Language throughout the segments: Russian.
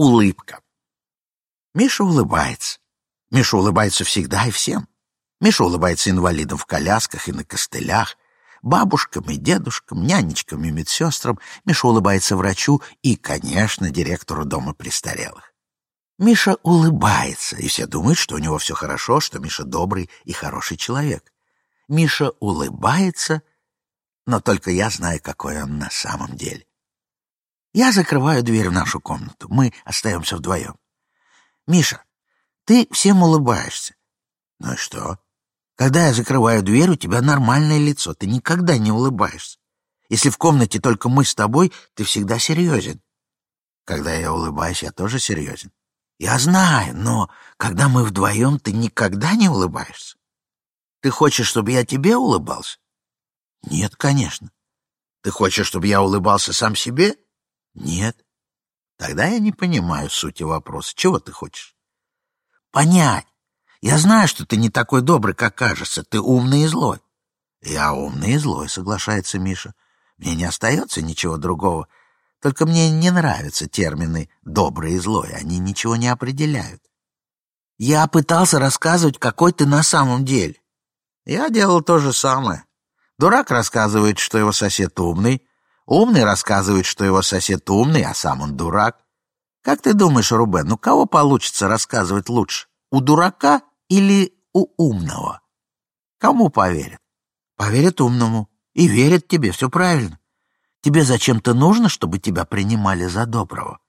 улыбка. Миша улыбается. Миша улыбается всегда и всем. Миша улыбается инвалидам в колясках и на костылях, бабушкам и дедушкам, нянечкам и медсестрам. Миша улыбается врачу и, конечно, директору дома престарелых. Миша улыбается, и все думают, что у него все хорошо, что Миша добрый и хороший человек. Миша улыбается, но только я знаю, какой он на самом деле. Я закрываю дверь в нашу комнату. Мы остаемся вдвоем. Миша, ты всем улыбаешься. Ну и что? Когда я закрываю дверь, у тебя нормальное лицо, ты никогда не улыбаешься. Если в комнате только мы с тобой, ты всегда серьезен. Когда я улыбаюсь, я тоже серьезен. Я знаю, но когда мы вдвоем, ты никогда не улыбаешься. Ты хочешь, чтобы я тебе улыбался? Нет, конечно. Ты хочешь, чтобы я улыбался сам себе? Нет. Тогда я не понимаю сути вопроса. Чего ты хочешь? Понять. Я знаю, что ты не такой добрый, как кажется. Ты умный и злой. Я умный и злой, соглашается Миша. Мне не остается ничего другого. Только мне не нравятся термины «добрый» и «злой». Они ничего не определяют. Я пытался рассказывать, какой ты на самом деле. Я делал то же самое. Дурак рассказывает, что его сосед умный. Умный рассказывает, что его сосед умный, а сам он дурак. Как ты думаешь, Рубен, ну кого получится рассказывать лучше? У дурака или у умного? Кому поверят? Поверят умному. И верят тебе, все правильно. Тебе зачем-то нужно, чтобы тебя принимали за доброго.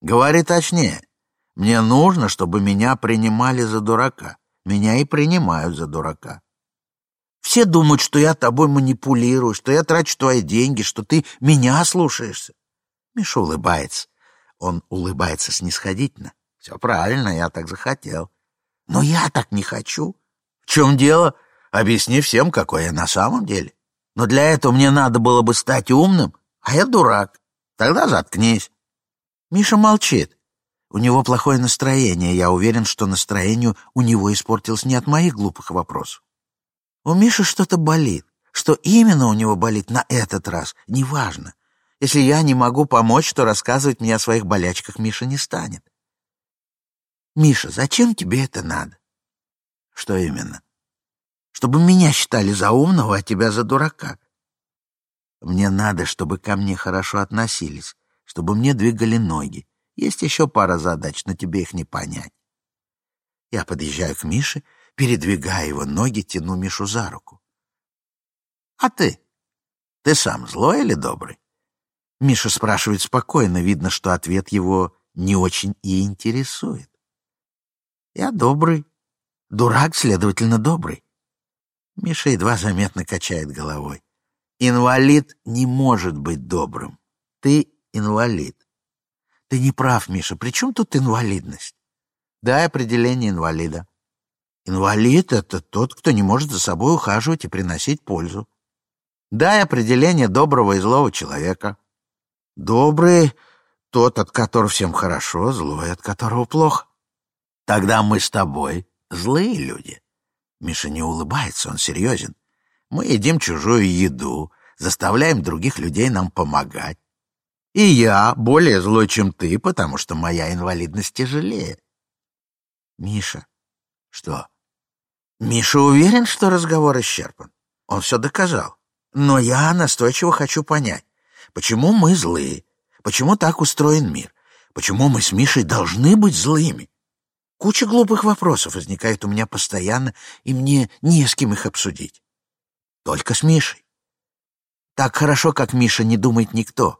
Говори точнее. Мне нужно, чтобы меня принимали за дурака. Меня и принимают за дурака. Все думают, что я тобой манипулирую, что я трачу твои деньги, что ты меня слушаешься. Миша улыбается. Он улыбается снисходительно. Все правильно, я так захотел. Но я так не хочу. В чем дело? Объясни всем, какой я на самом деле. Но для этого мне надо было бы стать умным, а я дурак. Тогда заткнись. Миша молчит. У него плохое настроение. Я уверен, что настроение у него испортилось не от моих глупых вопросов. У Миши что-то болит. Что именно у него болит на этот раз, неважно. Если я не могу помочь, то рассказывать мне о своих болячках Миша не станет. Миша, зачем тебе это надо? Что именно? Чтобы меня считали за умного, а тебя за дурака. Мне надо, чтобы ко мне хорошо относились, чтобы мне двигали ноги. Есть еще пара задач, но тебе их не понять. Я подъезжаю к Мише, передвигая его ноги, тяну Мишу за руку. А ты? Ты сам злой или добрый? Миша спрашивает спокойно, видно, что ответ его не очень и интересует. Я добрый. Дурак, следовательно, добрый. Миша едва заметно качает головой. Инвалид не может быть добрым. Ты инвалид. Ты не прав, Миша. При чем тут инвалидность? Дай определение инвалида. Инвалид — это тот, кто не может за собой ухаживать и приносить пользу. Дай определение доброго и злого человека. Добрый — тот, от которого всем хорошо, злой, от которого плохо. Тогда мы с тобой злые люди. Миша не улыбается, он серьезен. Мы едим чужую еду, заставляем других людей нам помогать. И я более злой, чем ты, потому что моя инвалидность тяжелее. Миша. Что? Миша уверен, что разговор исчерпан. Он все доказал. Но я настойчиво хочу понять, почему мы злые, почему так устроен мир, почему мы с Мишей должны быть злыми. Куча глупых вопросов возникает у меня постоянно, и мне не с кем их обсудить. Только с Мишей. Так хорошо, как Миша, не думает никто.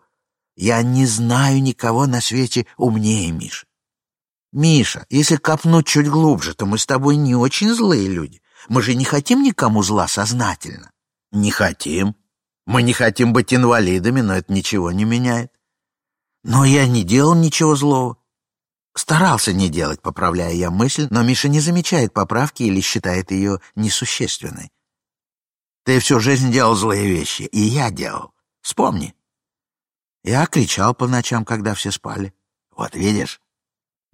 Я не знаю никого на свете умнее Миши. Миша, если копнуть чуть глубже, то мы с тобой не очень злые люди. Мы же не хотим никому зла сознательно. Не хотим. Мы не хотим быть инвалидами, но это ничего не меняет. Но я не делал ничего злого. Старался не делать, поправляя я мысль, но Миша не замечает поправки или считает ее несущественной. Ты всю жизнь делал злые вещи, и я делал. Вспомни. Я кричал по ночам, когда все спали. Вот видишь?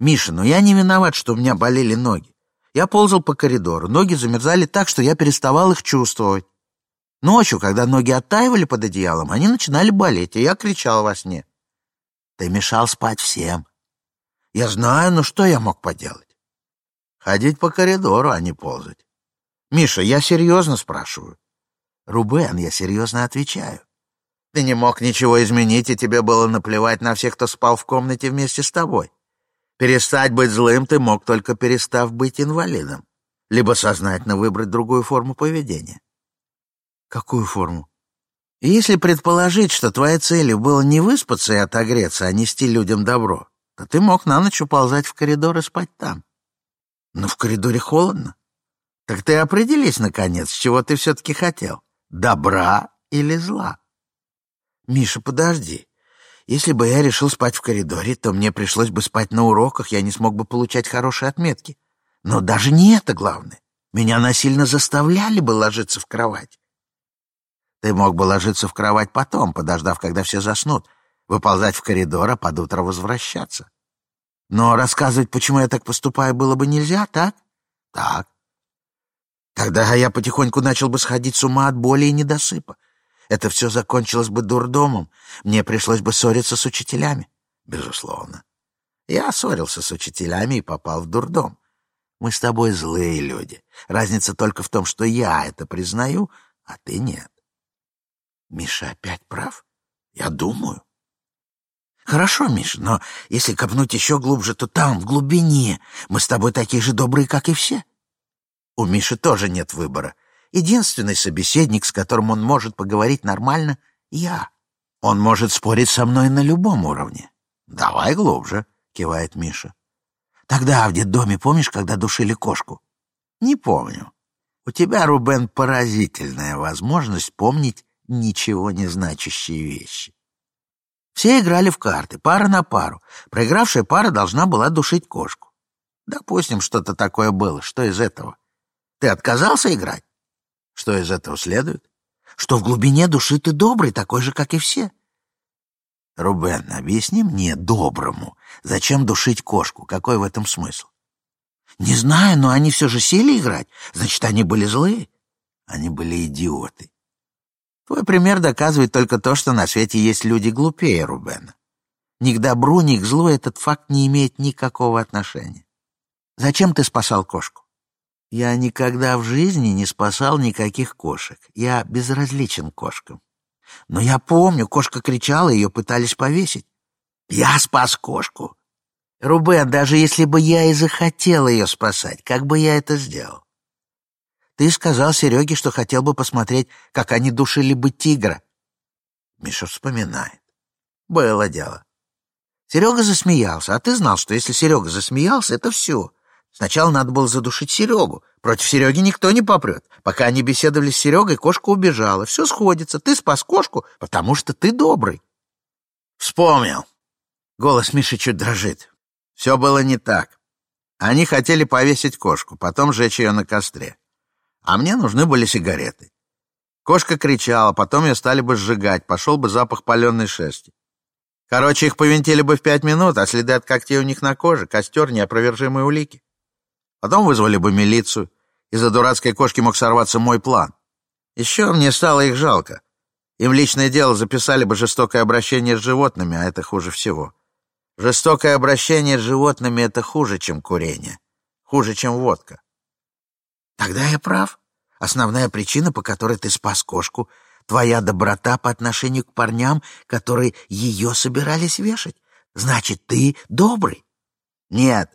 Миша, ну я не виноват, что у меня болели ноги. Я ползал по коридору, ноги замерзали так, что я переставал их чувствовать. Ночью, когда ноги оттаивали под одеялом, они начинали болеть, и я кричал во сне. Ты мешал спать всем. Я знаю, но что я мог поделать? Ходить по коридору, а не ползать. Миша, я серьезно спрашиваю. Рубен, я серьезно отвечаю. Ты не мог ничего изменить, и тебе было наплевать на всех, кто спал в комнате вместе с тобой. Перестать быть злым ты мог, только перестав быть инвалидом. Либо сознательно выбрать другую форму поведения. Какую форму? Если предположить, что твоей целью было не выспаться и отогреться, а нести людям добро, то ты мог на ночь уползать в коридор и спать там. Но в коридоре холодно. Так ты определись, наконец, чего ты все-таки хотел. Добра или зла? Миша, подожди. Если бы я решил спать в коридоре, то мне пришлось бы спать на уроках, я не смог бы получать хорошие отметки. Но даже не это главное. Меня насильно заставляли бы ложиться в кровать. Ты мог бы ложиться в кровать потом, подождав, когда все заснут, выползать в коридор, а под утро возвращаться. Но рассказывать, почему я так поступаю, было бы нельзя, так? Так. Тогда я потихоньку начал бы сходить с ума от боли и недосыпа. Это все закончилось бы дурдомом. Мне пришлось бы ссориться с учителями. Безусловно. Я ссорился с учителями и попал в дурдом. Мы с тобой злые люди. Разница только в том, что я это признаю, а ты нет. Миша опять прав? Я думаю. Хорошо, Миша, но если копнуть еще глубже, то там, в глубине, мы с тобой такие же добрые, как и все. У Миши тоже нет выбора. Единственный собеседник, с которым он может поговорить нормально, — я. Он может спорить со мной на любом уровне. «Давай глубже», — кивает Миша. «Тогда в детдоме помнишь, когда душили кошку?» «Не помню. У тебя, Рубен, поразительная возможность помнить ничего не значащие вещи. Все играли в карты, пара на пару. Проигравшая пара должна была душить кошку. Допустим, что-то такое было. Что из этого? Ты отказался играть? Что из этого следует? Что в глубине души ты добрый, такой же, как и все. Рубен, объясни мне, доброму, зачем душить кошку? Какой в этом смысл? Не знаю, но они все же сели играть. Значит, они были злые. Они были идиоты. Твой пример доказывает только то, что на свете есть люди глупее Рубена. Ни к добру, ни к злу этот факт не имеет никакого отношения. Зачем ты спасал кошку? Я никогда в жизни не спасал никаких кошек. Я безразличен к кошкам. Но я помню, кошка кричала, ее пытались повесить. Я спас кошку. Рубен, даже если бы я и захотел ее спасать, как бы я это сделал? Ты сказал Сереге, что хотел бы посмотреть, как они душили бы тигра. Миша вспоминает. Было дело. Серега засмеялся, а ты знал, что если Серега засмеялся, это все. Сначала надо было задушить Серегу. Против Сереги никто не попрет. Пока они беседовали с Серегой, кошка убежала. Все сходится. Ты спас кошку, потому что ты добрый. Вспомнил. Голос Миши чуть дрожит. Все было не так. Они хотели повесить кошку, потом сжечь ее на костре а мне нужны были сигареты. Кошка кричала, потом ее стали бы сжигать, пошел бы запах паленой шерсти. Короче, их повинтили бы в пять минут, а следы от когтей у них на коже, костер, неопровержимые улики. Потом вызвали бы милицию. Из-за дурацкой кошки мог сорваться мой план. Еще мне стало их жалко. Им личное дело записали бы жестокое обращение с животными, а это хуже всего. Жестокое обращение с животными — это хуже, чем курение. Хуже, чем водка. Тогда я прав. Основная причина, по которой ты спас кошку, твоя доброта по отношению к парням, которые ее собирались вешать. Значит, ты добрый. Нет.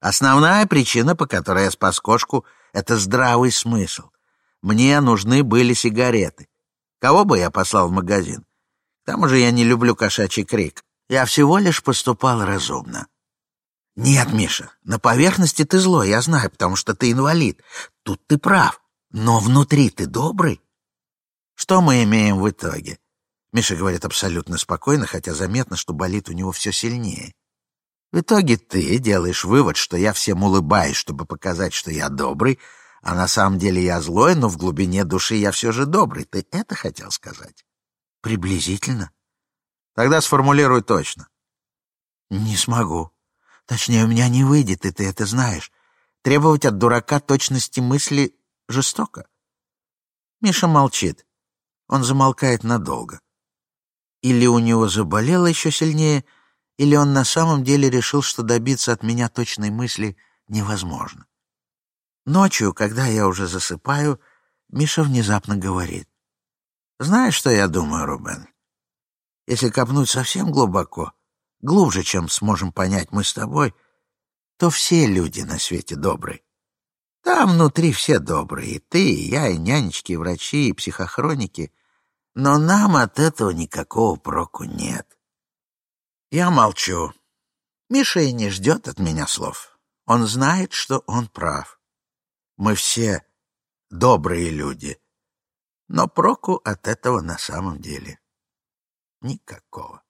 Основная причина, по которой я спас кошку, это здравый смысл. Мне нужны были сигареты. Кого бы я послал в магазин? К тому же я не люблю кошачий крик. Я всего лишь поступал разумно. «Нет, Миша, на поверхности ты злой, я знаю, потому что ты инвалид. Тут ты прав, но внутри ты добрый». Что мы имеем в итоге? Миша говорит абсолютно спокойно, хотя заметно, что болит у него все сильнее. В итоге ты делаешь вывод, что я всем улыбаюсь, чтобы показать, что я добрый, а на самом деле я злой, но в глубине души я все же добрый. Ты это хотел сказать? Приблизительно. Тогда сформулируй точно. Не смогу. Точнее, у меня не выйдет, и ты это знаешь. Требовать от дурака точности мысли жестоко. Миша молчит. Он замолкает надолго. Или у него заболело еще сильнее, Или он на самом деле решил, что добиться от меня точной мысли невозможно. Ночью, когда я уже засыпаю, Миша внезапно говорит. «Знаешь, что я думаю, Рубен? Если копнуть совсем глубоко, глубже, чем сможем понять мы с тобой, то все люди на свете добрые. Там внутри все добрые, и ты, и я, и нянечки, и врачи, и психохроники. Но нам от этого никакого проку нет. Я молчу. Миша и не ждет от меня слов. Он знает, что он прав. Мы все добрые люди. Но проку от этого на самом деле никакого.